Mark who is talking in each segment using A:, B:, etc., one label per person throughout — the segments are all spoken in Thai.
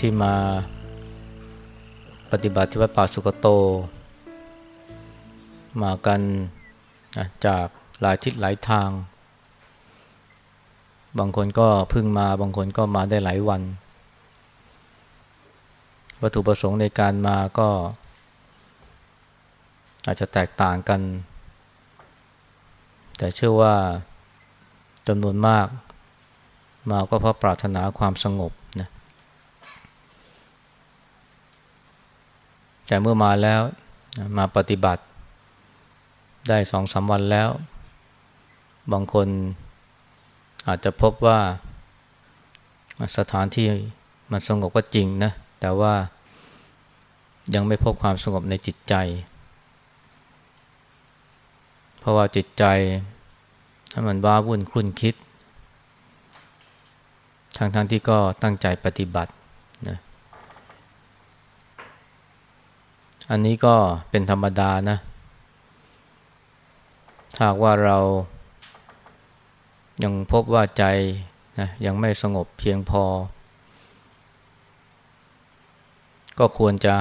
A: ที่มาปฏิบัติที่วัดป่าสุกโต มากันจากหลายทิศหลายทาง บางคนก็เพิ่งมาบางคนก็มาได้หลายวัน วัตถุประสงค์ในการมาก็ อาจจะแตกต่างกัน แต่เชื่อว่าจำนวนมาก มาก็เพราะปรารถนาความสงบนะ แต่เมื่อมาแล้วมาปฏิบัติ ได้สองสามวันแล้ว บางคนอาจจะพบว่าสถานที่มันสงบก็จริงนะ แต่ว่ายังไม่พบความสงบในจิตใจ เพราะว่าจิตใจถ้ามันว้าวุ่นคลุ่นคิดทั้งๆทที่ก็ตั้งใจปฏิบัตินะ อันนี้ก็เป็นธรรมดานะถ้าว่าเรายังพบว่าใจนะยังไม่สงบเพียงพอ ก็ควรจะ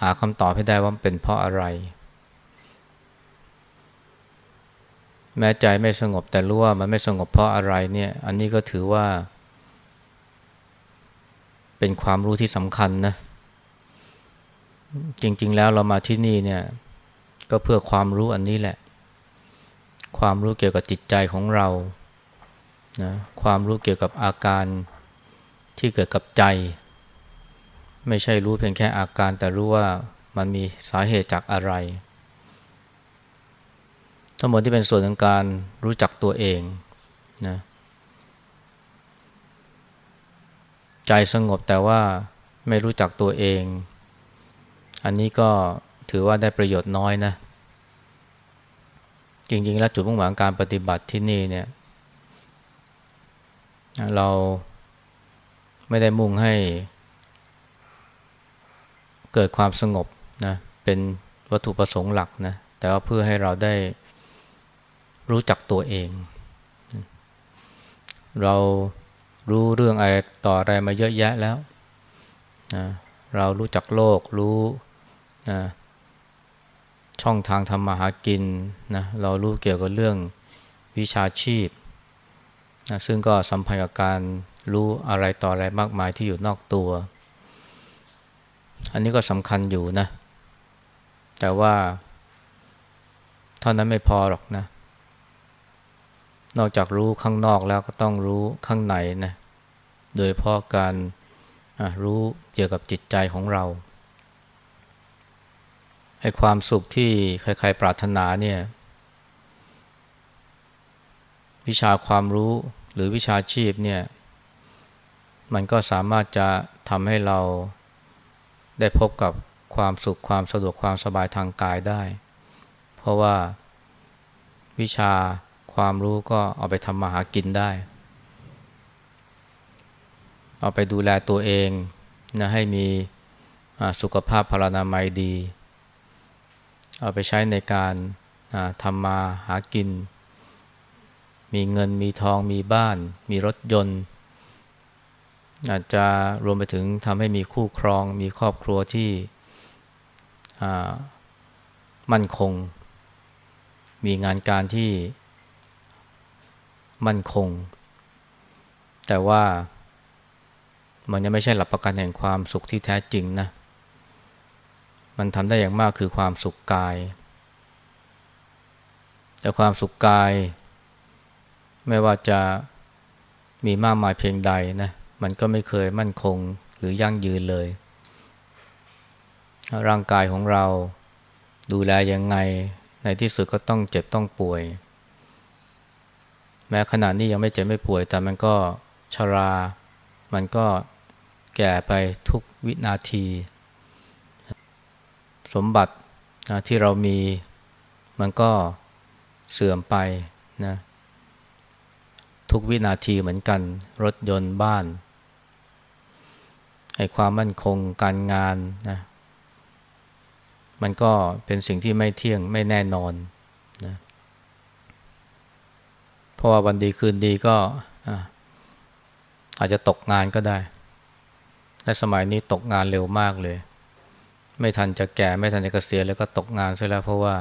A: หาคำตอบให้ได้ว่าเป็นเพราะอะไร แม้ใจไม่สงบแต่รู้ว่ามันไม่สงบเพราะอะไรเนี่ย อันนี้ก็ถือว่า เป็นความรู้ที่สำคัญนะ จริง ๆ แล้วเรามาที่นี่เนี่ย ก็เพื่อความรู้อันนี้แหละ ความรู้เกี่ยวกับจิตใจของเรานะความรู้เกี่ยวกับอาการที่เกิดกับใจ ไม่ใช่รู้เพียงแค่อาการ แต่รู้ว่ามันมีสาเหตุจากอะไร ทั้งหมดที่เป็นส่วนของการรู้จักตัวเองนะใจสงบแต่ว่าไม่รู้จักตัวเอง อันนี้ก็ถือว่าได้ประโยชน์น้อยนะ จริง ๆ แล้วจุดมุ่งหมายการปฏิบัติที่นี่เนี่ย เราไม่ได้มุ่งให้เกิดความสงบนะเป็นวัตถุประสงค์หลักนะแต่ว่าเพื่อให้เราได้รู้จักตัวเอง เรารู้เรื่องอะไรต่ออะไรมาเยอะแยะแล้วนะเรารู้จักโลกรู้ นะช่องทางทำมาหากินนะเรารู้เกี่ยวกับเรื่องวิชาชีพนะซึ่งก็สัมพันธ์กับการรู้อะไรต่ออะไรมากมายที่อยู่นอกตัว อันนี้ก็สำคัญอยู่นะ แต่ว่าเท่านั้นไม่พอหรอกนะ นอกจากรู้ข้างนอกแล้วก็ต้องรู้ข้างในนะ โดยเพราะการรู้เกี่ยวกับจิตใจของเรา ให้ความสุขที่ใครๆปรารถนาเนี่ยวิชาความรู้หรือวิชาชีพเนี่ยมันก็สามารถจะทำให้เราได้พบกับความสุขความสะดวกความสบายทางกายได้ เพราะว่าวิชาความรู้ก็เอาไปทำมาหากินได้ เอาไปดูแลตัวเองนะให้มีสุขภาพพลานามัยดี เอาไปใช้ในการทำมาหากิน มีเงินมีทองมีบ้าน มีรถยนต์ อาจจะรวมไปถึงทำให้มีคู่ครอง มีครอบครัวที่มั่นคง มีงานการที่มั่นคง แต่ว่ามันยังไม่ใช่หลักประกันแห่งความสุขที่แท้จริงนะ มันทำได้อย่างมากคือความสุขกาย แต่ความสุขกาย ไม่ว่าจะมีมากมายเพียงใดนะมันก็ไม่เคยมั่นคงหรือยั่งยืนเลย ร่างกายของเราดูแลยังไง ในที่สุดก็ต้องเจ็บต้องป่วย แม้ขนาดนี้ยังไม่เจ็บไม่ป่วย แต่มันก็ชรา มันก็แก่ไปทุกวินาที สมบัตินะที่เรามีมันก็เสื่อมไปนะทุกวินาทีเหมือนกัน รถยนต์บ้านให้ความมั่นคงการงานนะมันก็เป็นสิ่งที่ไม่เที่ยงไม่แน่นอนนะเพราะว่าวันดีคืนดีก็อาจจะตกงานก็ได้ และสมัยนี้ตกงานเร็วมากเลย ไม่ทันจะแก่ไม่ทันจะเกษียณแล้วก็ตกงานซะแล้วเพราะว่า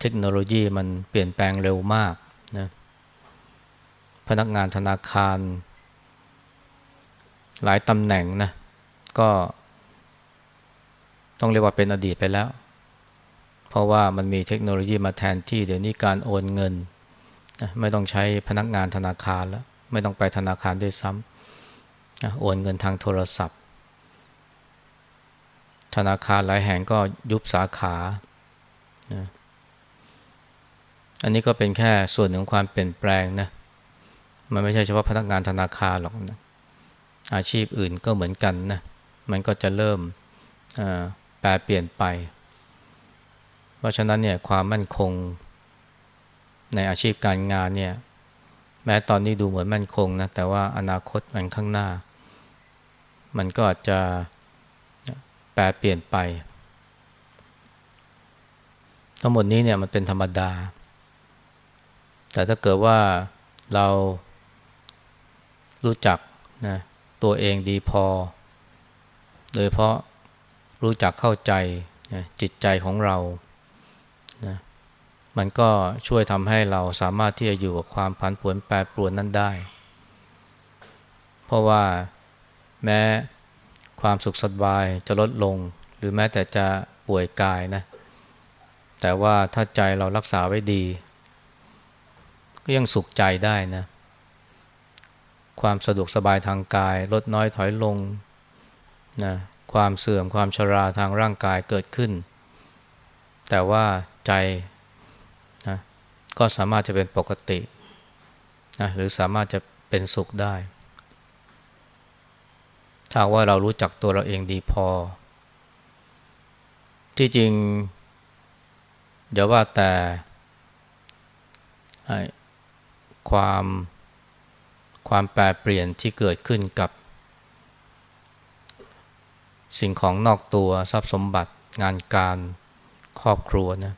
A: เทคโนโลยีมันเปลี่ยนแปลงเร็วมากนะพนักงานธนาคาร หลายตำแหน่งนะก็ต้องเรียกว่าเป็นอดีตไปแล้ว เพราะว่ามันมีเทคโนโลยีมาแทนที่เดี๋ยวนี้การโอนเงินไม่ต้องใช้พนักงานธนาคารแล้ว ไม่ต้องไปธนาคารด้วยซ้ำโอนเงินทางโทรศัพท์ ธนาคารหลายแห่งก็ยุบสาขานะอันนี้ก็เป็นแค่ส่วนหนึ่งความเปลี่ยนแปลงนะ มันไม่ใช่เฉพาะพนักงานธนาคารหรอกนะ อาชีพอื่นก็เหมือนกันนะ มันก็จะเริ่มแปลเปลี่ยนไป เพราะฉะนั้นเนี่ยความมั่นคงในอาชีพการงานเนี่ย แม้ตอนนี้ดูเหมือนมั่นคงนะ แต่ว่าอนาคตมันข้างหน้า มันก็อาจจะ แปลเปลี่ยนไป ทั้งหมดนี้เนี่ยมันเป็นธรรมดา แต่ถ้าเกิดว่าเรารู้จักนะตัวเองดีพอ โดยเพราะรู้จักเข้าใจนะจิตใจของเรานะมันก็ช่วยทำให้เราสามารถที่จะอยู่กับความผันผวนแปรปรวนนั้นได้ เพราะว่าแม้ ความสุขสบายจะลดลง หรือแม้แต่จะป่วยกายนะ แต่ว่าถ้าใจเรารักษาไว้ดี ก็ยังสุขใจได้นะ ความสะดวกสบายทางกาย ลดน้อยถอยลงนะความเสื่อมความชราทางร่างกายเกิดขึ้น แต่ว่าใจนะก็สามารถจะเป็นปกตินะหรือสามารถจะเป็นสุขได้ ถ้าว่าเรารู้จักตัวเราเองดีพอ ที่จริงเดี๋ยวว่าแต่ความความแปรเปลี่ยนที่เกิดขึ้นกับ สิ่งของนอกตัวทรัพย์สมบัติงานการครอบครัวนะ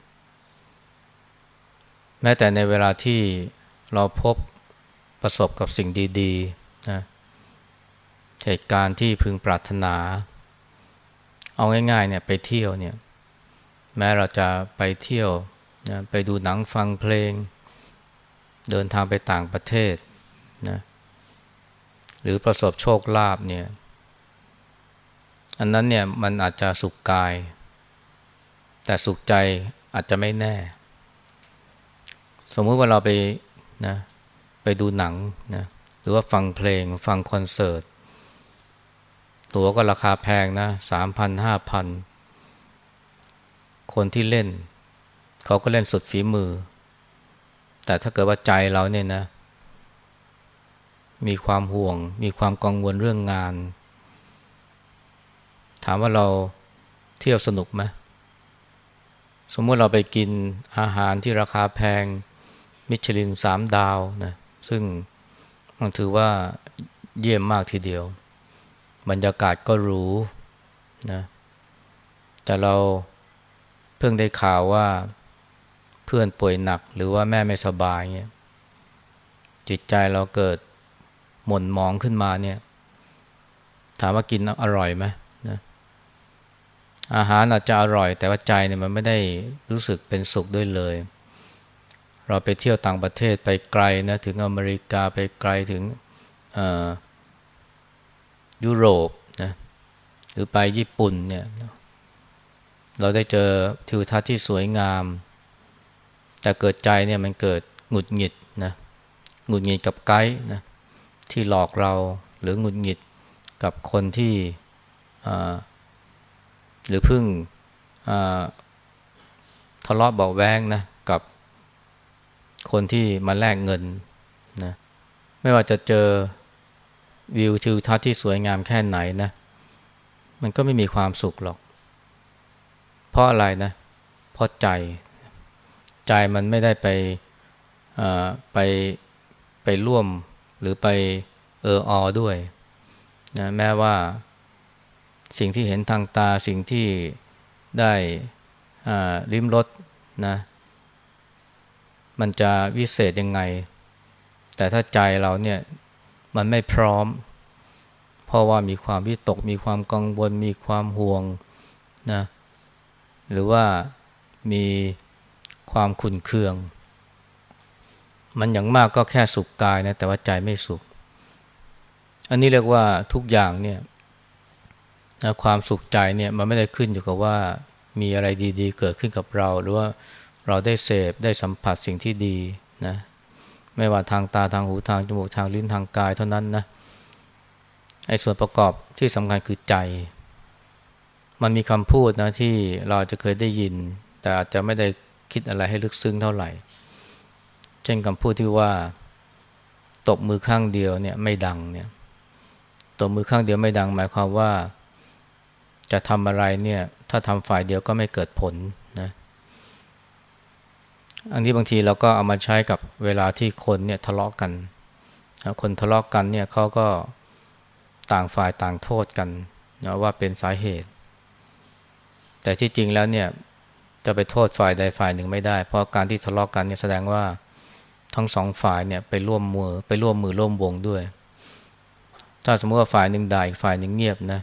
A: แม้แต่ในเวลาที่เราพบประสบกับสิ่งดี ๆ เหตุการณ์ที่พึงปรารถนา เอาง่ายๆเนี่ยไปเที่ยวเนี่ยแม้เราจะไปเที่ยวนะไปดูหนังฟังเพลง เดินทางไปต่างประเทศนะหรือประสบโชคลาภเนี่ยอันนั้นเนี่ยมันอาจจะสุขกาย แต่สุขใจอาจจะไม่แน่ สมมติว่าเราไปนะไปดูหนังนะหรือว่าฟังเพลงฟังคอนเสิร์ต ตั๋วก็ราคาแพงนะสามพันห้าพันคนที่เล่น เขาก็เล่นสุดฝีมือ แต่ถ้าเกิดว่าใจเราเนี่ยนะ มีความห่วง มีความกังวลเรื่องงาน ถามว่าเราเที่ยวสนุกไหมสมมติเราไปกินอาหารที่ราคาแพง มิชลินสามดาวนะซึ่งมันถือว่าเยี่ยมมากทีเดียว บรรยากาศก็หรูนะแต่เราเพิ่งได้ข่าวว่าเพื่อนป่วยหนักหรือว่าแม่ไม่สบายเนี่ยจิตใจเราเกิดหม่นมองขึ้นมาเนี่ย ถามว่ากินอร่อยไหมนะอาหารอาจจะอร่อย แต่ว่าใจเนี่ยมันไม่ได้รู้สึกเป็นสุขด้วยเลย เราไปเที่ยวต่างประเทศไปไกลนะถึงอเมริกาไปไกลถึง ยุโรปนะหรือไปญี่ปุ่นเนี่ยเราได้เจอทิวทัศน์ที่สวยงาม แต่เกิดใจเนี่ยมันเกิดหงุดหงิดนะหงุดหงิดกับไกด์นะที่หลอกเราหรือหงุดหงิดกับคนที่หรือพึ่งทะเลาะเบาแวงนะกับคนที่มาแลกเงินนะไม่ว่าจะเจอ วิวทิวทัศน์ที่สวยงามแค่ไหนนะ มันก็ไม่มีความสุขหรอก เพราะอะไรนะ เพราะใจ ใจมันไม่ได้ไปไปไปร่วมหรือไปเอออด้วยนะแม้ว่าสิ่งที่เห็นทางตาสิ่งที่ได้ลิ้มรสนะมันจะวิเศษยังไง แต่ถ้าใจเราเนี่ย มันไม่พร้อม เพราะว่ามีความวิตก มีความกังวล มีความห่วงนะหรือว่ามีความขุ่นเคือง มันอย่างมากก็แค่สุขกายนะแต่ว่าใจไม่สุข อันนี้เรียกว่าทุกอย่างเนี่ยนะความสุขใจเนี่ยมันไม่ได้ขึ้นอยู่กับว่ามีอะไรดีๆ เกิดขึ้นกับเรา หรือว่าเราได้เสพได้สัมผัสสิ่งที่ดีนะ ไม่ว่าทางตาทางหูทางจมูกทางลิ้นทางกายเท่านั้นนะไอ้ส่วนประกอบที่สำคัญคือใจ มันมีคำพูดนะที่เราจะเคยได้ยิน แต่อาจจะไม่ได้คิดอะไรให้ลึกซึ้งเท่าไหร่ เช่นคำพูดที่ว่า ตบมือข้างเดียวเนี่ยไม่ดังเนี่ยตบมือข้างเดียวไม่ดัง หมายความว่า จะทำอะไรเนี่ย ถ้าทำฝ่ายเดียวก็ไม่เกิดผล อันนี้บางทีเราก็เอามาใช้กับเวลาที่คนเนี่ยทะเลาะกกัน คนทะเลาะกกันเนี่ยเขาก็ต่างฝ่ายต่างโทษกันนะว่าเป็นสาเหตุ แต่ที่จริงแล้วเนี่ยจะไปโทษฝ่ายใดฝ่ายหนึ่งไม่ได้ เพราะการที่ทะเลาะกกันเนี่ยแสดงว่าทั้งสองฝ่ายเนี่ยไปร่วมมือไปร่วมมือร่วมวงด้วย ถ้าสมมติว่าฝ่ายหนึ่งด่าอีกฝ่ายหนึ่งเงียบนะ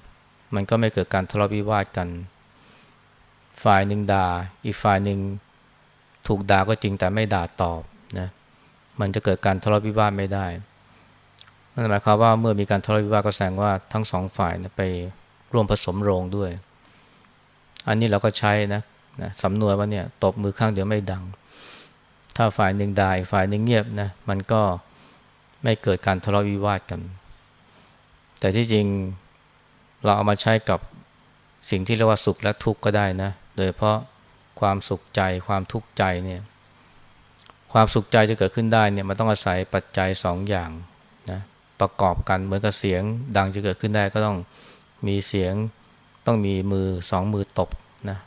A: มันก็ไม่เกิดการทะเลาะวิวาทกัน ฝ่ายหนึ่งด่าอีกฝ่ายหนึ่ง ถูกด่าก็จริงแต่ไม่ด่าตอบนะมันจะเกิดการทะเลาะวิวาทไม่ได้นั่นหมายความว่าเมื่อมีการทะเลาะวิวาทก็แสดงว่าทั้งสองฝ่ายไปร่วมผสมโรงด้วย อันนี้เราก็ใช้นะนะสำนวนว่าเนี่ยตบมือข้างเดียวไม่ดัง ถ้าฝ่ายหนึ่งด่าฝ่ายหนึ่งเงียบนะมันก็ไม่เกิดการทะเลาะวิวาทกัน แต่ที่จริงเราเอามาใช้กับสิ่งที่เรียกว่าสุขและทุกข์ก็ได้นะ โดยเพราะ ความสุขใจความทุกข์ใจเนี่ยความสุขใจจะเกิดขึ้นได้เนี่ยมันต้องอาศัยปัจจัยสองอย่างนะประกอบกันเหมือนกับเสียงดังจะเกิดขึ้นได้ก็ต้องมีเสียงต้องมีมือสองมือตบนะ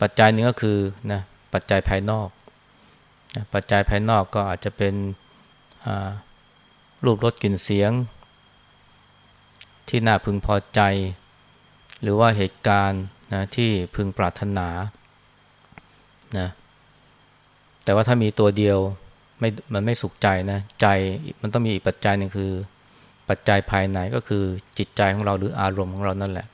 A: ปัจจัยหนึ่งก็คือนะปัจจัยภายนอกนะปัจจัยภายนอกก็อาจจะเป็นรูปรสกลิ่นเสียง ที่น่าพึงพอใจ หรือว่าเหตุการณ์ นะที่พึงปรารถนานะแต่ว่าถ้ามีตัวเดียวไม่มันไม่สุขใจนะใจมันต้องมีอีกปัจจัยหนึ่งคือ ปัจจัยภายในก็คือจิตใจของเราหรืออารมณ์ของเรานั่นแหละ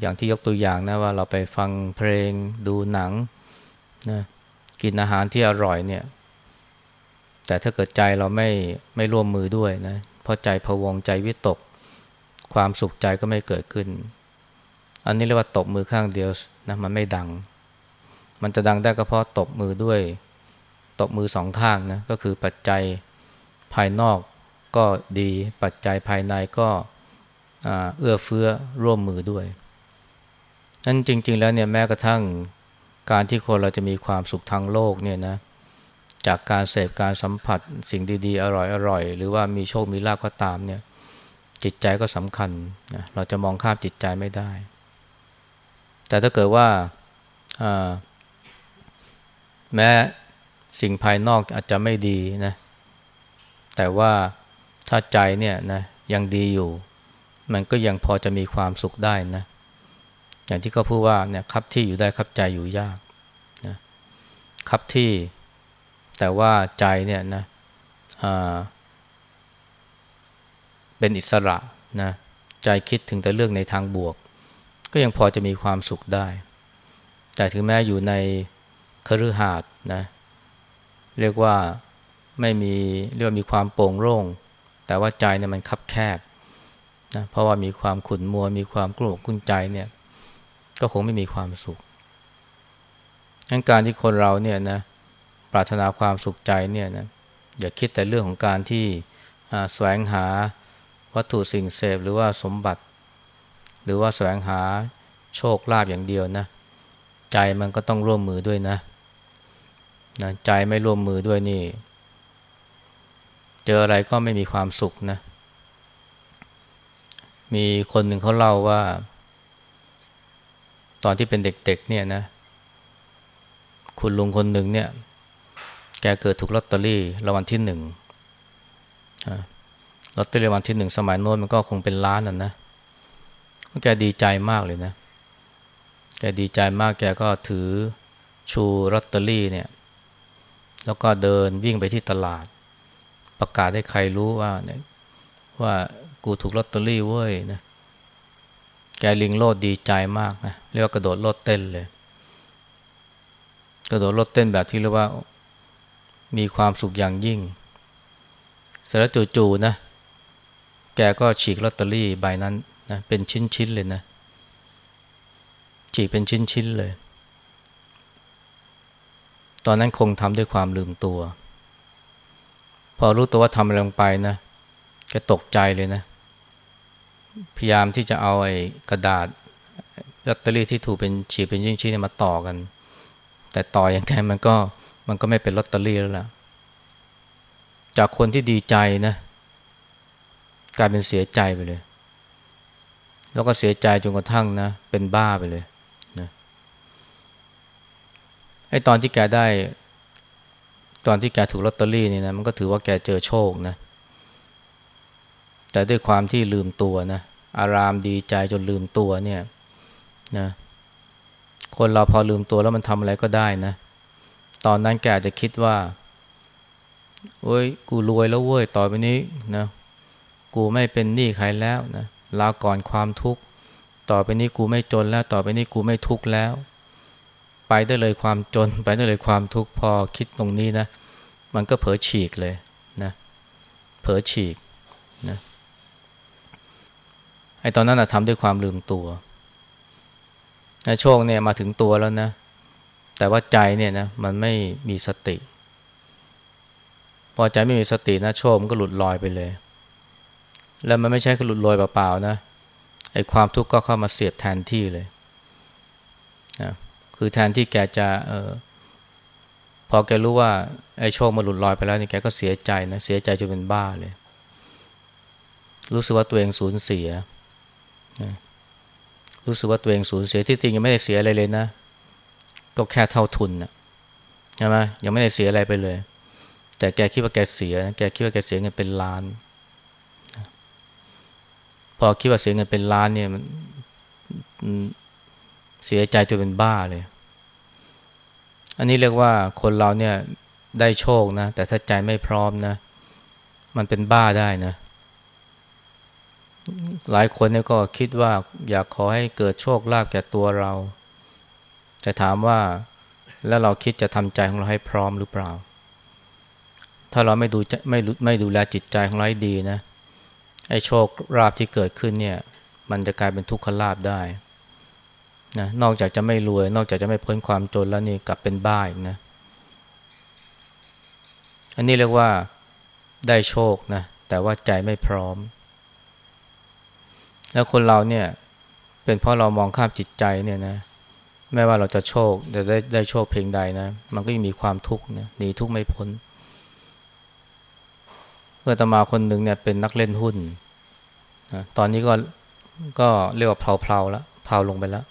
A: อย่างที่ยกตัวอย่างนะว่าเราไปฟังเพลงดูหนังนะกินอาหารที่อร่อยเนี่ย แต่ถ้าเกิดใจเราไม่ไม่ร่วมมือด้วยนะเพราะใจพวงใจวิตก ความสุขใจก็ไม่เกิดขึ้น อันนี้เรียกว่าตบมือข้างเดียวนะมันไม่ดัง มันจะดังได้ก็เพราะตบมือด้วย ตบมือสองข้างนะก็คือปัจจัยภายนอกก็ดีปัจจัยภายในก็เอื้อเฟื้อร่วมมือด้วยนั้นจริง ๆ แล้วเนี่ยแม้กระทั่งการที่คนเราจะมีความสุขทางโลกเนี่ยนะจากการเสพการสัมผัสสิ่งดีๆ อร่อยๆ หรือว่ามีโชคมีลาภก็ตามเนี่ยจิตใจก็สำคัญนะเราจะมองข้ามจิตใจไม่ได้ แต่ถ้าเกิดว่าแม้สิ่งภายนอกอาจจะไม่ดีนะ แต่ว่าถ้าใจเนี่ยนะยังดีอยู่ มันก็ยังพอจะมีความสุขได้นะ อย่างที่เขาพูดว่าเนี่ยคับที่อยู่ได้คับใจอยู่ยากนะคับที่แต่ว่าใจเนี่ยนะเป็นอิสระนะใจคิดถึงแต่เรื่องในทางบวก ก็ยังพอจะมีความสุขได้ แต่ถึงแม้อยู่ในคฤหาสน์นะเรียกว่าไม่มีเรียกว่ามีความโปร่งโล่งแต่ว่าใจเนี่ยมันคับแคบนะเพราะว่ามีความขุ่นมัวมีความกลุ้มกุ้นใจเนี่ยก็คงไม่มีความสุขงั้นการที่คนเราเนี่ยนะปรารถนาความสุขใจเนี่ยนะอย่าคิดแต่เรื่องของการที่แสวงหาวัตถุสิ่งเสพหรือว่าสมบัติ หรือว่าแสวงหาโชคลาภอย่างเดียวนะ ใจมันก็ต้องร่วมมือด้วยนะนะใจไม่ร่วมมือด้วยนี่ เจออะไรก็ไม่มีความสุขนะ มีคนหนึ่งเขาเล่าว่า ตอนที่เป็นเด็กๆเนี่ยนะ คุณลุงคนหนึ่งเนี่ย แกเกิดถูกลอตเตอรี่รางวัลที่หนึ่งลอตเตอรี่รางวัลที่หนึ่งสมัยโน้นมันก็คงเป็นล้านอะนะ แกดีใจมากเลยนะ แกดีใจมากแกก็ถือชูลอตเตอรี่เนี่ย แล้วก็เดินวิ่งไปที่ตลาดปประกาศให้ใครรู้ว่าเนี่ยว่ากูถูกลอตเตอรี่เว้ยนะแกลิงโลดดีใจมากนะเรียกว่ากระโดดโลดเต้นเลย กระโดดโลดเต้นแบบที่เรียกว่ามีความสุขอย่างยิ่ง เสร็จแล้วจู่ๆนะ แกก็ฉีกลอตเตอรี่ใบนั้น นะเป็นชิ้นๆเลยนะฉีกเป็นชิ้นๆเลย ตอนนั้นคงทำด้วยความลืมตัว พอรู้ตัวว่าทำอะไรลงไปนะแกตกใจเลยนะ พยายามที่จะเอาไอ้กระดาษลอตเตอรี่ที่ถูกเป็นฉีกเป็นชิ้นๆมาต่อกัน แต่ต่ออย่างไงมันก็มันก็ไม่เป็นลอตเตอรี่แล้วล่ะ จากคนที่ดีใจนะกลายเป็นเสียใจไปเลย แล้วก็เสียใจจนกระทั่งนะ เป็นบ้าไปเลยนะไอ้ตอนที่แกได้ ตอนที่แกถูกลอตเตอรี่นี่นะมันก็ถือว่าแกเจอโชคนะ แต่ด้วยความที่ลืมตัวนะอารามดีใจจนลืมตัวเนี่ยนะคนเราพอลืมตัวแล้วมันทำอะไรก็ได้นะ ตอนนั้นแกอาจจะคิดว่าเว้ยกูรวยแล้วเว้ยต่อไปนี้นะกูไม่เป็นหนี้ใครแล้วนะ ลาก่อนความทุกข์ ต่อไปนี้กูไม่จนแล้ว ต่อไปนี้กูไม่ทุกข์แล้ว ไปได้เลยความจน ไปได้เลยความทุกข์พอคิดตรงนี้นะ มันก็เผลอฉีกเลยนะเผลอฉีกนะไอตอนนั้นนะทำด้วยความลืมตัวนะโชคเนี่ยมาถึงตัวแล้วนะ แต่ว่าใจเนี่ยนะมันไม่มีสติ พอใจไม่มีสตินะโชคมันก็หลุดลอยไปเลย แล้วมันไม่ใช่แค่หลุดลอยเปล่าๆนะไอ้ความทุกข์ก็เข้ามาเสียบแทนที่เลยนะคือแทนที่แกจะเออพอแกรู้ว่าไอ้โชคมาหลุดลอยไปแล้วนี่แกก็เสียใจนะเสียใจจนเป็นบ้าเลย รู้สึกว่าตัวเองสูญเสียนะรู้สึกว่าตัวเองสูญเสียที่จริงยังไม่ได้เสียอะไรเลยนะ ก็แค่เท่าทุนนะใช่ไหมยังไม่ได้เสียอะไรไปเลย แต่แกคิดว่าแกเสีย แกคิดว่าแกเสียเงินเป็นล้าน พอคิดว่าเสียเงินเป็นล้านเนี่ยมันเสียใจจนเป็นบ้าเลย อันนี้เรียกว่าคนเราเนี่ยได้โชคนะ แต่ถ้าใจไม่พร้อมนะ มันเป็นบ้าได้นะ หลายคนเนี่ยก็คิดว่าอยากขอให้เกิดโชคลาภแก่ตัวเรา แต่ถามว่าแล้วเราคิดจะทำใจของเราให้พร้อมหรือเปล่า ถ้าเราไม่ดูไม่ไม่ดูแลจิตใจของเราให้ดีนะ ไอ้โชคลาภที่เกิดขึ้นเนี่ย มันจะกลายเป็นทุกขลาภได้นะนอกจากจะไม่รวย นอกจากจะไม่พ้นความจนแล้วนี่กลับเป็นบ้าอีกนะ อันนี้เรียกว่าได้โชคนะ แต่ว่าใจไม่พร้อม แล้วคนเราเนี่ย เป็นเพราะเรามองข้ามจิตใจเนี่ยนะแม้ว่าเราจะโชคจะได้ได้โชคเพียงใดนะ มันก็ยังมีความทุกข์นะหนีทุกข์ไม่พ้น มื่อตมาคนหนึ่งเนี่ยเป็นนักเล่นหุ้นนะตอนนี้ก็ก็เรียกว่าเพลาๆแล้วเพลาลงไปแล้ว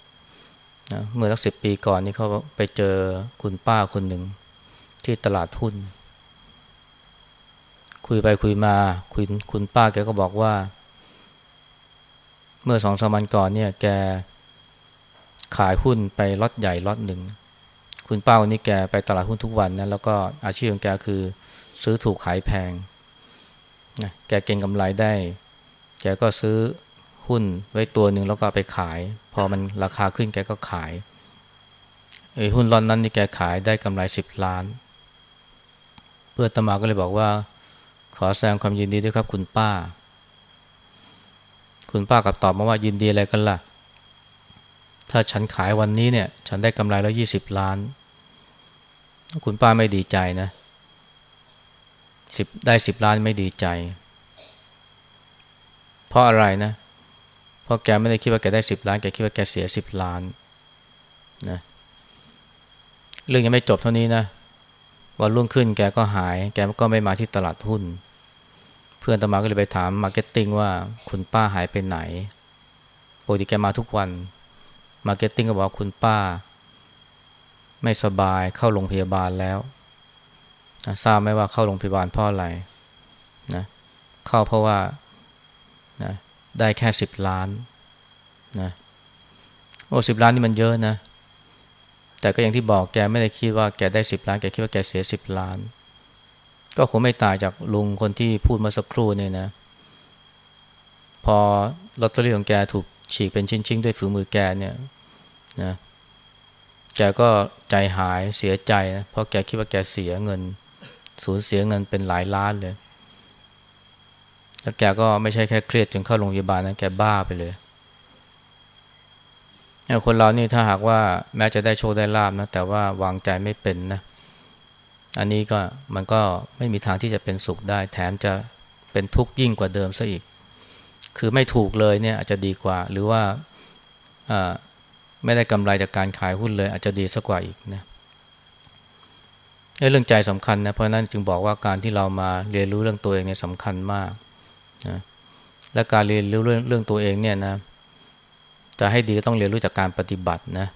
A: นะเมื่อสักสิบปีก่อนนี่เขาไปเจอคุณป้าคนหนึ่งที่ตลาดหุ้น คุยไปคุยมาคุณคุณป้าแกก็บอกว่า เมื่อสองสามวันก่อนเนี่ยแกขายหุ้นไปล็อตใหญ่ล็อตหนึ่ง คุณป้าวันนี้แกไปตลาดหุ้นทุกวันนะแล้วก็อาชีพของแกคือซื้อถูกขายแพง นะแกเก่งกำไรได้ แกก็ซื้อหุ้นไว้ตัวหนึ่งแล้วก็ไปขาย พอมันราคาขึ้นแกก็ขายไอ้หุ้นรอนนั้นนี่แกขายได้กำไรสิบล้าน เพื่อตมาก็เลยบอกว่า ขอแสดงความยินดีด้วยครับคุณป้า คุณป้ากับตอบมาว่ายินดีอะไรกันล่ะ ถ้าฉันขายวันนี้เนี่ย ฉันได้กำไรแล้วยี่สิบล้าน คุณป้าไม่ดีใจนะ สิบได้สิบล้านไม่ดีใจ เพราะอะไรนะ เพราะแกไม่ได้คิดว่าแกได้สิบล้านแกคิดว่าแกเสียสิบล้านนะเรื่องยังไม่จบเท่านี้นะวันรุ่งขึ้นแกก็หาย แกก็ไม่มาที่ตลาดหุ้น เพื่อนอาตมาก็เลยไปถาม marketing ว่าคุณป้าหายไปไหนปกติแกมาทุกวัน marketing ก็บอกคุณป้า ไม่สบายเข้าโรงพยาบาลแล้ว ทราบไหมว่าเข้าโรงพยาบาลเพราะอะไรนะเข้าเพราะว่านะได้แค่สิบล้านนะโอ้สิบล้านนี่มันเยอะนะ แต่ก็อย่างที่บอกแกไม่ได้คิดว่าแกได้สิบล้านแกคิดว่าแกเสียสิบล้าน ก็คงไม่ตางจากลุงคนที่พูดมาสักครู่เนี่ยนะ พอลอตเตอรี่ของแกถูกฉีกเป็นชิ้นๆ ด้วยฝีมือแกเนี่ยนะแกก็ใจหายเสียใจนะเพราะแกคิดว่าแกเสียเงิน สูญเสียเงินเป็นหลายล้านเลย แล้วแกก็ไม่ใช่แค่เครียดจนเข้าโรงพยาบาลนะแกบ้าไปเลยคนเรานี่ถ้าหากว่าแม้จะได้โชคได้ลาบนะ แต่ว่าวางใจไม่เป็นนะ อันนี้ก็มันก็ไม่มีทางที่จะเป็นสุขได้ แถมจะเป็นทุกข์ยิ่งกว่าเดิมซะอีก คือไม่ถูกเลยเนี่ยอาจจะดีกว่า หรือว่าไม่ได้กำไรจากการขายหุ้นเลย อาจจะดีสักกว่าอีกนะเเรื่องใจสำคัญนะเพราะนั้นจึงบอกว่าการที่เรามาเรียนรู้เรื่องตัวเองเนี่ยสำคัญมากนะและการเรียนรู้เรื่องเรื่องตัวเองเนี่ยนะจะให้ดีก็ต้องเรียนรู้จากการปฏิบัตินะ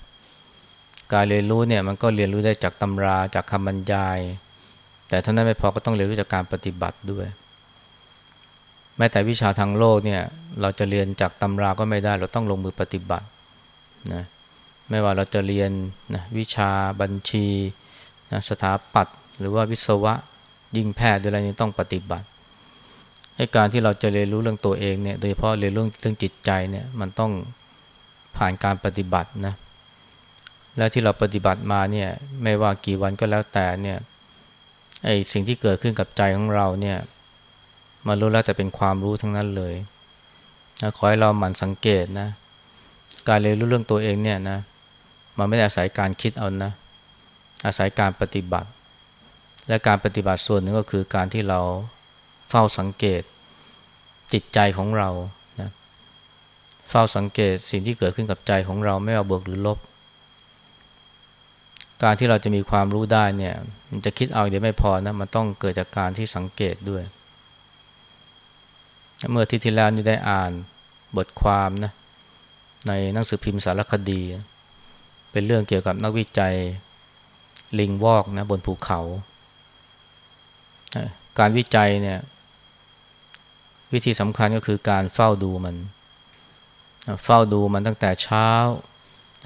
A: การเรียนรู้เนี่ยมันก็เรียนรู้ได้จากตำราจากคำบรรยาย แต่ท่านั้นไม่พอก็ต้องเรียนรู้จากการปฏิบัติด้วย แม้แต่วิชาทางโลกเนี่ยเราจะเรียนจากตำราก็ไม่ได้ เราต้องลงมือปฏิบัตินะไม่ว่าเราจะเรียนนะวิชาบัญชี นะสถาปัตย์หรือว่าวิศวะยิ่งแพทย์อะไรนี้ต้องปฏิบัติให้การที่เราจะเรียนรู้เรื่องตัวเองเนี่ยโดยเฉพาะเรียนเรื่องเรื่องจิตใจเนี่ยมันต้องผ่านการปฏิบัตินะและที่เราปฏิบัติมาเนี่ยไม่ว่ากี่วันก็แล้วแต่เนี่ยไอสิ่งที่เกิดขึ้นกับใจของเราเนี่ยมันรู้แล้วแต่เป็นความรู้ทั้งนั้นเลยนะขอให้เราหมั่นสังเกตนะการเรียนรู้เรื่องตัวเองเนี่ยนะมันไม่ได้อาศัยการคิดเอานะ อาศัยการปฏิบัติ และการปฏิบัติส่วนหนึ่งก็คือการที่เราเฝ้าสังเกตจิตใจของเรานะเฝ้าสังเกตสิ่งที่เกิดขึ้นกับใจของเราไม่ว่าบวกหรือลบ การที่เราจะมีความรู้ได้เนี่ย มันจะคิดเอาเดี๋ยวไม่พอนะมันต้องเกิดจากการที่สังเกตด้วย เมื่อที่ที่แล้วนี่ได้อ่านบทความนะในหนังสือพิมพ์สารคดี เป็นเรื่องเกี่ยวกับนักวิจัย ลิงวอกนะบนภูเขา การวิจัยเนี่ย วิธีสำคัญก็คือการเฝ้าดูมัน เฝ้าดูมันตั้งแต่เช้า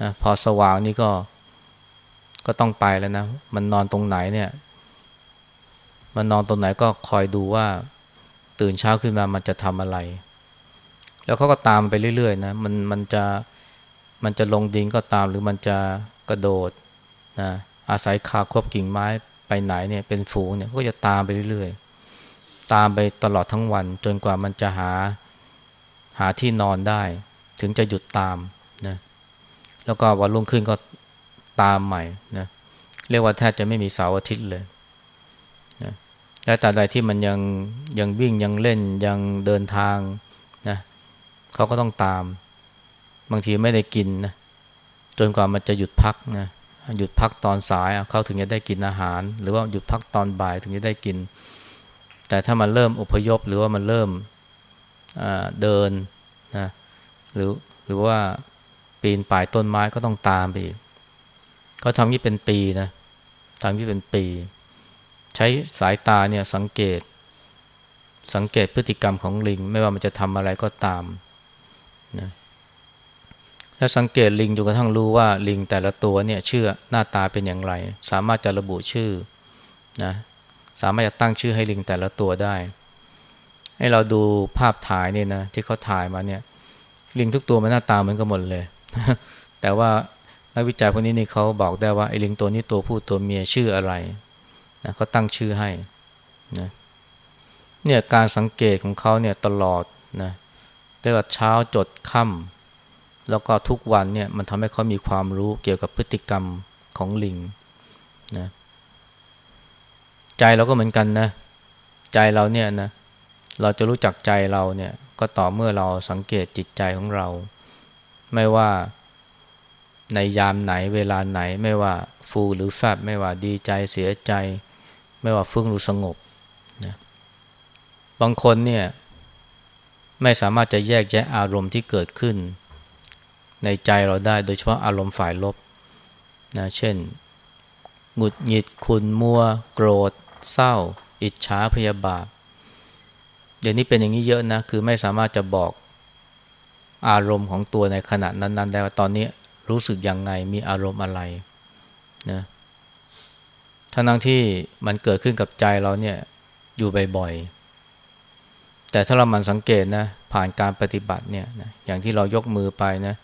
A: นะพอสว่างนี่ก็ก็ต้องไปแล้วนะ มันนอนตรงไหนเนี่ย มันนอนตรงไหนก็คอยดูว่า ตื่นเช้าขึ้นมามันจะทำอะไร แล้วเขาก็ตามไปเรื่อยๆนะ มันมันจะมันจะลงดินก็ตามหรือมันจะกระโดดนะ อาศัยคาควบกิ่งไม้ไปไหนเนี่ยเป็นฝูงเนี่ยก็จะตามไปเรื่อยๆ ตามไปตลอดทั้งวัน จนกว่ามันจะหาหาที่นอนได้ ถึงจะหยุดตามนะแล้วก็วันรุ่งขึ้นก็ตามใหม่นะเรียกว่าแทบจะไม่มีเสาร์อาทิตย์เลยนะและแต่ใดที่มันยังยังวิ่งยังเล่นยังเดินทางนะเขาก็ต้องตาม บางทีไม่ได้กินนะจนกว่ามันจะหยุดพักนะ หยุดพักตอนสายเขาถึงจะได้กินอาหาร หรือว่าหยุดพักตอนบ่ายถึงจะได้กิน แต่ถ้ามันเริ่มอพยพหรือว่ามันเริ่มเดินนะหรือหรือว่าปีนป่ายต้นไม้ก็ต้องตามไปอีกเขาทำนี้เป็นปีนะทำนี้เป็นปี ใช้สายตาเนี่ยสังเกต สังเกตพฤติกรรมของลิง ไม่ว่ามันจะทำอะไรก็ตามนะ แล้วสังเกตลิงจนกระทั่งรู้ว่าลิงแต่ละตัวเนี่ยชื่อหน้าตาเป็นอย่างไร สามารถจะระบุชื่อนะสามารถจะตั้งชื่อให้ลิงแต่ละตัวได้ ให้เราดูภาพถ่ายเนี่ยนะที่เขาถ่ายมาเนี่ยลิงทุกตัวมันหน้าตาเหมือนกันหมดเลย แต่ว่านักวิจัยพวกนี้นี่เขาบอกได้ว่าไอ้ลิงตัวนี้ตัวผู้ตัวเมียชื่ออะไรนะเขาตั้งชื่อให้นะเนี่ยการสังเกตของเขาเนี่ยตลอดนะรียกว่เช้าจดค่ำ แล้วก็ทุกวันเนี่ยมันทำให้เขามีความรู้เกี่ยวกับพฤติกรรมของลิงนะใจเราก็เหมือนกันนะใจเราเนี่ยนะเราจะรู้จักใจเราเนี่ยก็ต่อเมื่อเราสังเกตจิตใจของเรา ไม่ว่าในยามไหนเวลาไหนไม่ว่าฟูหรือแฟบไม่ว่าดีใจเสียใจ ไม่ว่าฟุ้งหรือสงบนะบางคนเนี่ยไม่สามารถจะแยกแยะอารมณ์ที่เกิดขึ้น ในใจเราได้ โดยเฉพาะอารมณ์ฝ่ายลบนะเช่นหงุดหงิดขุนมัว โกรธ เศร้า อิจฉาพยาบาทเดี๋ยวนี้เป็นอย่างนี้เยอะนะ คือไม่สามารถจะบอกอารมณ์ของตัวในขณะนั้น ๆ ได้ว่าตอนนี้รู้สึกยังไงมีอารมณ์อะไรนะทั้งที่มันเกิดขึ้นกับใจเราเนี่ยอยู่บ่อยๆแต่ถ้าเรามันสังเกตนะผ่านการปฏิบัติเนี่ยนะอย่างที่เรายกมือไปนะ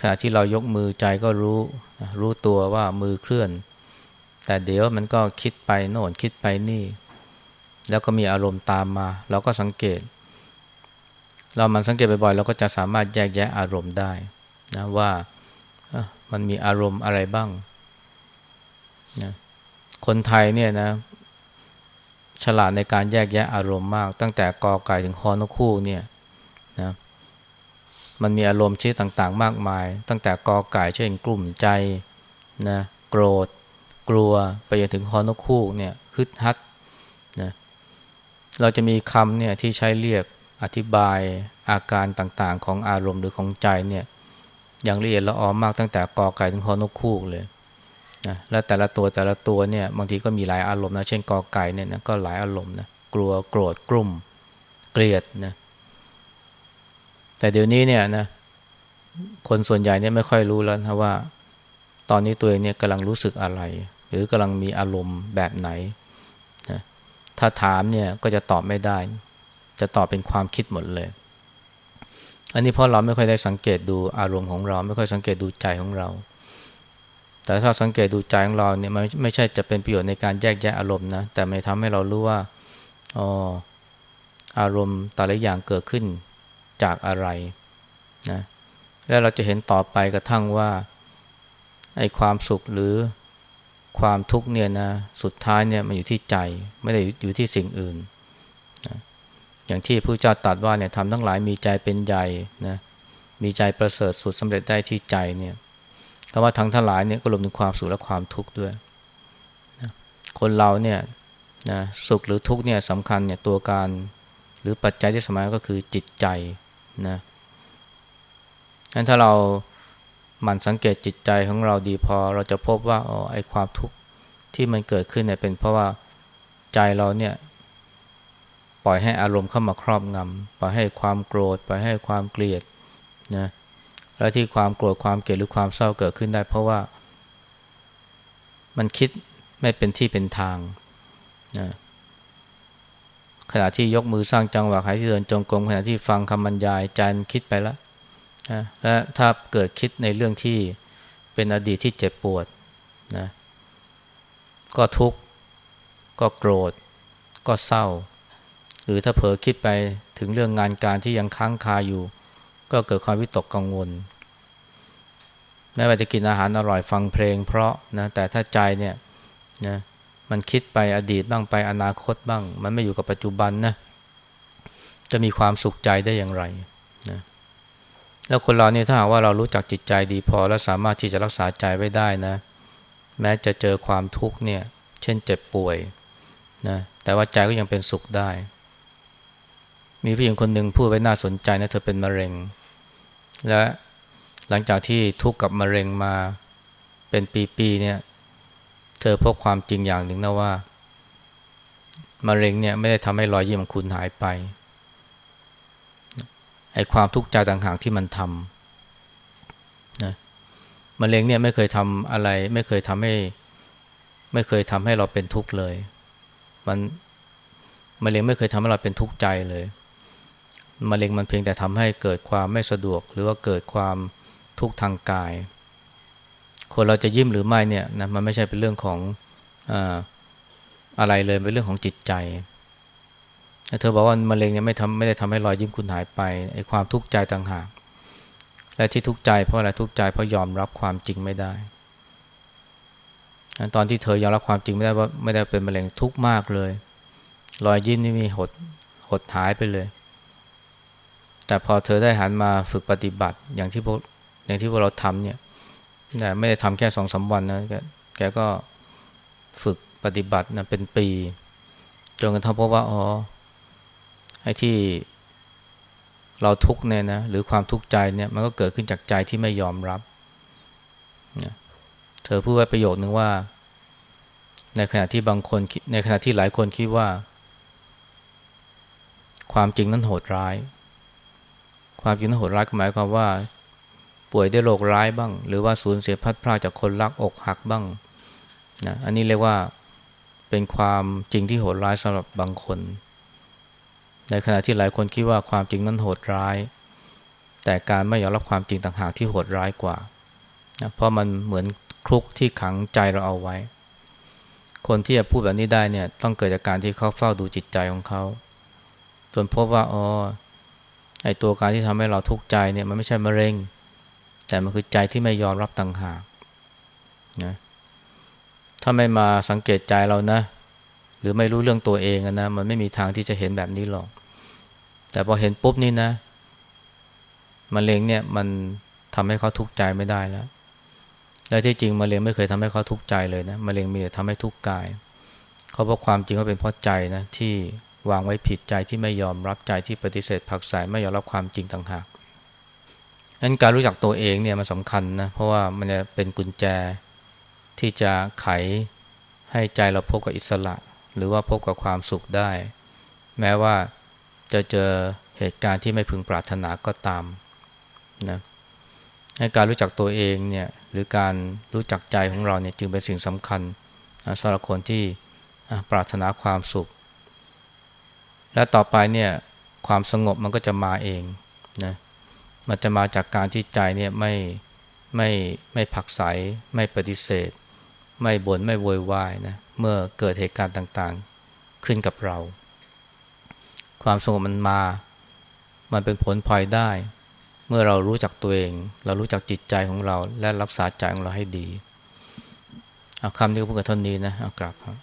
A: ขณะที่เรายกมือใจก็รู้รู้ตัวว่ามือเคลื่อน แต่เดี๋ยวมันก็คิดไปโน่นคิดไปนี่ แล้วก็มีอารมณ์ตามมา เราก็สังเกต เรามันสังเกตบ่อยๆเราก็จะสามารถแยกแยะอารมณ์ได้นะว่ามันมีอารมณ์อะไรบ้างนะคนไทยเนี่ยนะ ฉลาดในการแยกแยะอารมณ์มาก ตั้งแต่กอไก่ถึงคอนกคู่เนี่ย มันมีอารมณ์ชนิดต่างๆ มากมาย ตั้งแต่กอไก่เช่นกลุ่มใจนะโกรธ กลัวไปจนถึงคอนกคู่เนี่ยฮึดฮัดนะเราจะมีคำเนี่ยที่ใช้เรียกอธิบายอาการต่างๆ ของอารมณ์หรือของใจเนี่ยอย่างละเอียดละออมากตั้งแต่กอไก่ถึงคอนกคู่เลยนะและแต่ละตัวแต่ละตัวเนี่ยบางทีก็มีหลายอารมณ์นะเช่นกอไก่เนี่ยนะก็หลายอารมณ์นะกลัวโกรธกลุ่มเกลียดนะ แต่เดี๋ยวนี้เนี่ยนะคนส่วนใหญ่เนี่ยไม่ค่อยรู้แล้วนะว่า ตอนนี้ตัวเองเนี่ยกำลังรู้สึกอะไร หรือกำลังมีอารมณ์แบบไหนนะถ้าถามเนี่ยก็จะตอบไม่ได้ จะตอบเป็นความคิดหมดเลย อันนี้เพราะเราไม่ค่อยได้สังเกตดูอารมณ์ของเรา ไม่ค่อยสังเกตดูใจของเรา แต่ถ้าสังเกตดูใจของเราเนี่ยมันไม่ใช่จะเป็นประโยชน์ในการแยกแยะอารมณ์นะแต่ไม่ทำให้เรารู้ว่าอ๋ออารมณ์แต่ละอย่างเกิดขึ้น จากอะไรนะแล้วเราจะเห็นต่อไปกระทั่งว่าไอ้ความสุขหรือความทุกข์เนี่ยนะสุดท้ายเนี่ยมันอยู่ที่ใจไม่ได้อยู่ที่สิ่งอื่นนะอย่างที่พระเจ้าตรัสว่าเนี่ยทำทั้งหลายมีใจเป็นใหญ่นะมีใจประเสริฐสุดสำเร็จได้ที่ใจเนี่ยคำว่าทั้งทั้งหลายเนี่ยก็รวมถึงความสุขและความทุกข์ด้วยนะคนเราเนี่ยนะสุขหรือทุกข์เนี่ยสำคัญเนี่ยตัวการหรือปัจจัยที่สำคัญก็คือจิตใจ นะงั้นถ้าเราหมั่นสังเกตจิตใจของเราดีพอ เราจะพบว่าอ๋อไอความทุกข์ที่มันเกิดขึ้นเนี่ยเป็นเพราะว่าใจเราเนี่ยปล่อยให้อารมณ์เข้ามาครอบงำปล่อยให้ความโกรธปล่อยให้ความเกลียดนะและที่ความโกรธความเกลียดหรือความเศร้าเกิดขึ้นได้ เพราะว่ามันคิดไม่เป็นที่เป็นทางนะ ขณะที่ยกมือสร้างจังหวะขณะที่เดินจงกรมขณะที่ฟังคำบรรยายใจมันคิดไปแล้วนะและถ้าเกิดคิดในเรื่องที่เป็นอดีตที่เจ็บปวดนะก็ทุกข์ก็โกรธ ก็เศร้า หรือถ้าเผลอคิดไปถึงเรื่องงานการที่ยังค้างคาอยู่ ก็เกิดความวิตกกังวลแม้ว่าจะกินอาหารอร่อยฟังเพลง เพราะนะแต่ถ้าใจเนี่ยนะ มันคิดไปอดีตบ้างไปอนาคตบ้าง มันไม่อยู่กับปัจจุบันนะจะมีความสุขใจได้อย่างไรนะแล้วคนเราเนี่ยถ้าหากว่าเรารู้จักจิตใจดีพอ และสามารถที่จะรักษาใจไว้ได้นะ แม้จะเจอความทุกข์เนี่ย เช่นเจ็บป่วยนะแต่ว่าใจก็ยังเป็นสุขได้ มีผู้หญิงคนหนึ่งพูดไว้น่าสนใจนะเธอเป็นมะเร็ง และหลังจากที่ทุกข์กับมะเร็งมาเป็นปีๆเนี่ย เธอพบความจริงอย่างหนึ่งนะว่ามะเร็งเนี่ยไม่ได้ทำให้รอยยิ้มของคุณหายไปไอ้ความทุกข์ใจต่างหากที่มันทำนะมะเร็งเนี่ยไม่เคยทำอะไร ไม่เคยทำให้ ไม่เคยทำให้เราเป็นทุกข์เลย มันมะเร็งไม่เคยทำให้เราเป็นทุกข์ใจเลยมะเร็งมันเพียงแต่ทำให้เกิดความไม่สะดวก หรือว่าเกิดความทุกข์ทางกาย คนเราจะยิ้มหรือไม่เนี่ยนะมันไม่ใช่เป็นเรื่องของอะอะไรเลยเป็นเรื่องของจิตใจ เธอบอกว่ามะเร็งเนี่ยไม่ทำไม่ได้ทำให้รอยยิ้มคุณหายไปไอ้ความทุกข์ใจต่างหากและที่ทุกข์ใจเพราะอะไรทุกข์ใจเพราะยอมรับความจริงไม่ได้ตอนที่เธอยอมรับความจริงไม่ได้ว่าไม่ได้เป็นมะเร็งทุกข์มากเลย รอยยิ้มนี่มีหดหดหายไปเลย แต่พอเธอได้หันมาฝึกปฏิบัติอย่างที่พวกอย่างที่พวกเราทำเนี่ย แต่ไม่ได้ทำแค่สองสาวันนะแกแกก็ฝึกปฏิบัตินะเป็นปี จนกระทั่งพบว่าอ๋อไอ้ที่เราทุกเนี่ยนะหรือความทุกข์ใจเนี่ยมันก็เกิดขึ้นจากใจที่ไม่ยอมรับนะเธอพูดไว้ประโยคนึงว่า ในขณะที่บางคนในขณะที่หลายคนคิดว่า ความจริงนั้นโหดร้าย ความจริงนั้นโหดร้ายหมายความว่า ป่วยด้วยโรคร้ายบ้าง หรือว่าสูญเสียพัดพลาดจากคนรักอกหักบ้างนะอันนี้เรียกว่าเป็นความจริงที่โหดร้ายสำหรับบางคน ในขณะที่หลายคนคิดว่าความจริงนั้นโหดร้าย แต่การไม่ยอมรับความจริงต่างหากที่โหดร้ายกว่านะเพราะมันเหมือนคลุกที่ขังใจเราเอาไว้ คนที่จะพูดแบบนี้ได้เนี่ยต้องเกิดจากการที่เขาเฝ้าดูจิตใจของเขาจนพบว่าอ๋อไอตัวการที่ทำให้เราทุกข์ใจเนี่ยมันไม่ใช่มะเร็ง แต่มันคือใจที่ไม่ยอมรับต่างหากนะถ้าไม่มาสังเกตใจเรานะ หรือไม่รู้เรื่องตัวเองนะ มันไม่มีทางที่จะเห็นแบบนี้หรอก แต่พอเห็นปุ๊บนี่นะมะเร็งเนี่ยมันทำให้เขาทุกข์ใจไม่ได้แล้ว และที่จริงมะเร็งไม่เคยทำให้เขาทุกข์ใจเลยนะมะเร็งมีแต่ทำให้ทุกข์กาย เขาบอกความจริงว่าเป็นเพราะใจนะที่วางไว้ผิดใจที่ไม่ยอมรับใจที่ปฏิเสธผักสายไม่ยอมรับความจริงต่างหาก นั้นการรู้จักตัวเองเนี่ยมันสำคัญนะเพราะว่ามันจะเป็นกุญแจที่จะไขให้ใจเราพบกับอิสระ หรือว่าพบกับความสุขได้ แม้ว่าจะเจอเหตุการณ์ที่ไม่พึงปรารถนาก็ตามนะให้การรู้จักตัวเองเนี่ยหรือการรู้จักใจของเราเนี่ยจึงเป็นสิ่งสำคัญสำหรับคนที่ปรารถนาความสุข และต่อไปเนี่ยความสงบมันก็จะมาเองนะ มันจะมาจากการที่ใจเนี่ยไม่ไม่ไม่ผักใสไม่ปฏิเสธ ไม่บน่นไม่โวยวายนะเมื่อเกิดเหตุการณ์ต่างๆ ขึ้นกับเรา ความสงบมันมา มันเป็นผลพลอยได้ เมื่อเรารู้จักตัวเอง เรารู้จักจิตใจของเราและรักษาใจของเราให้ดีเอาคำนี้ก็เพื่อเท่านี้นะเอากลับครับ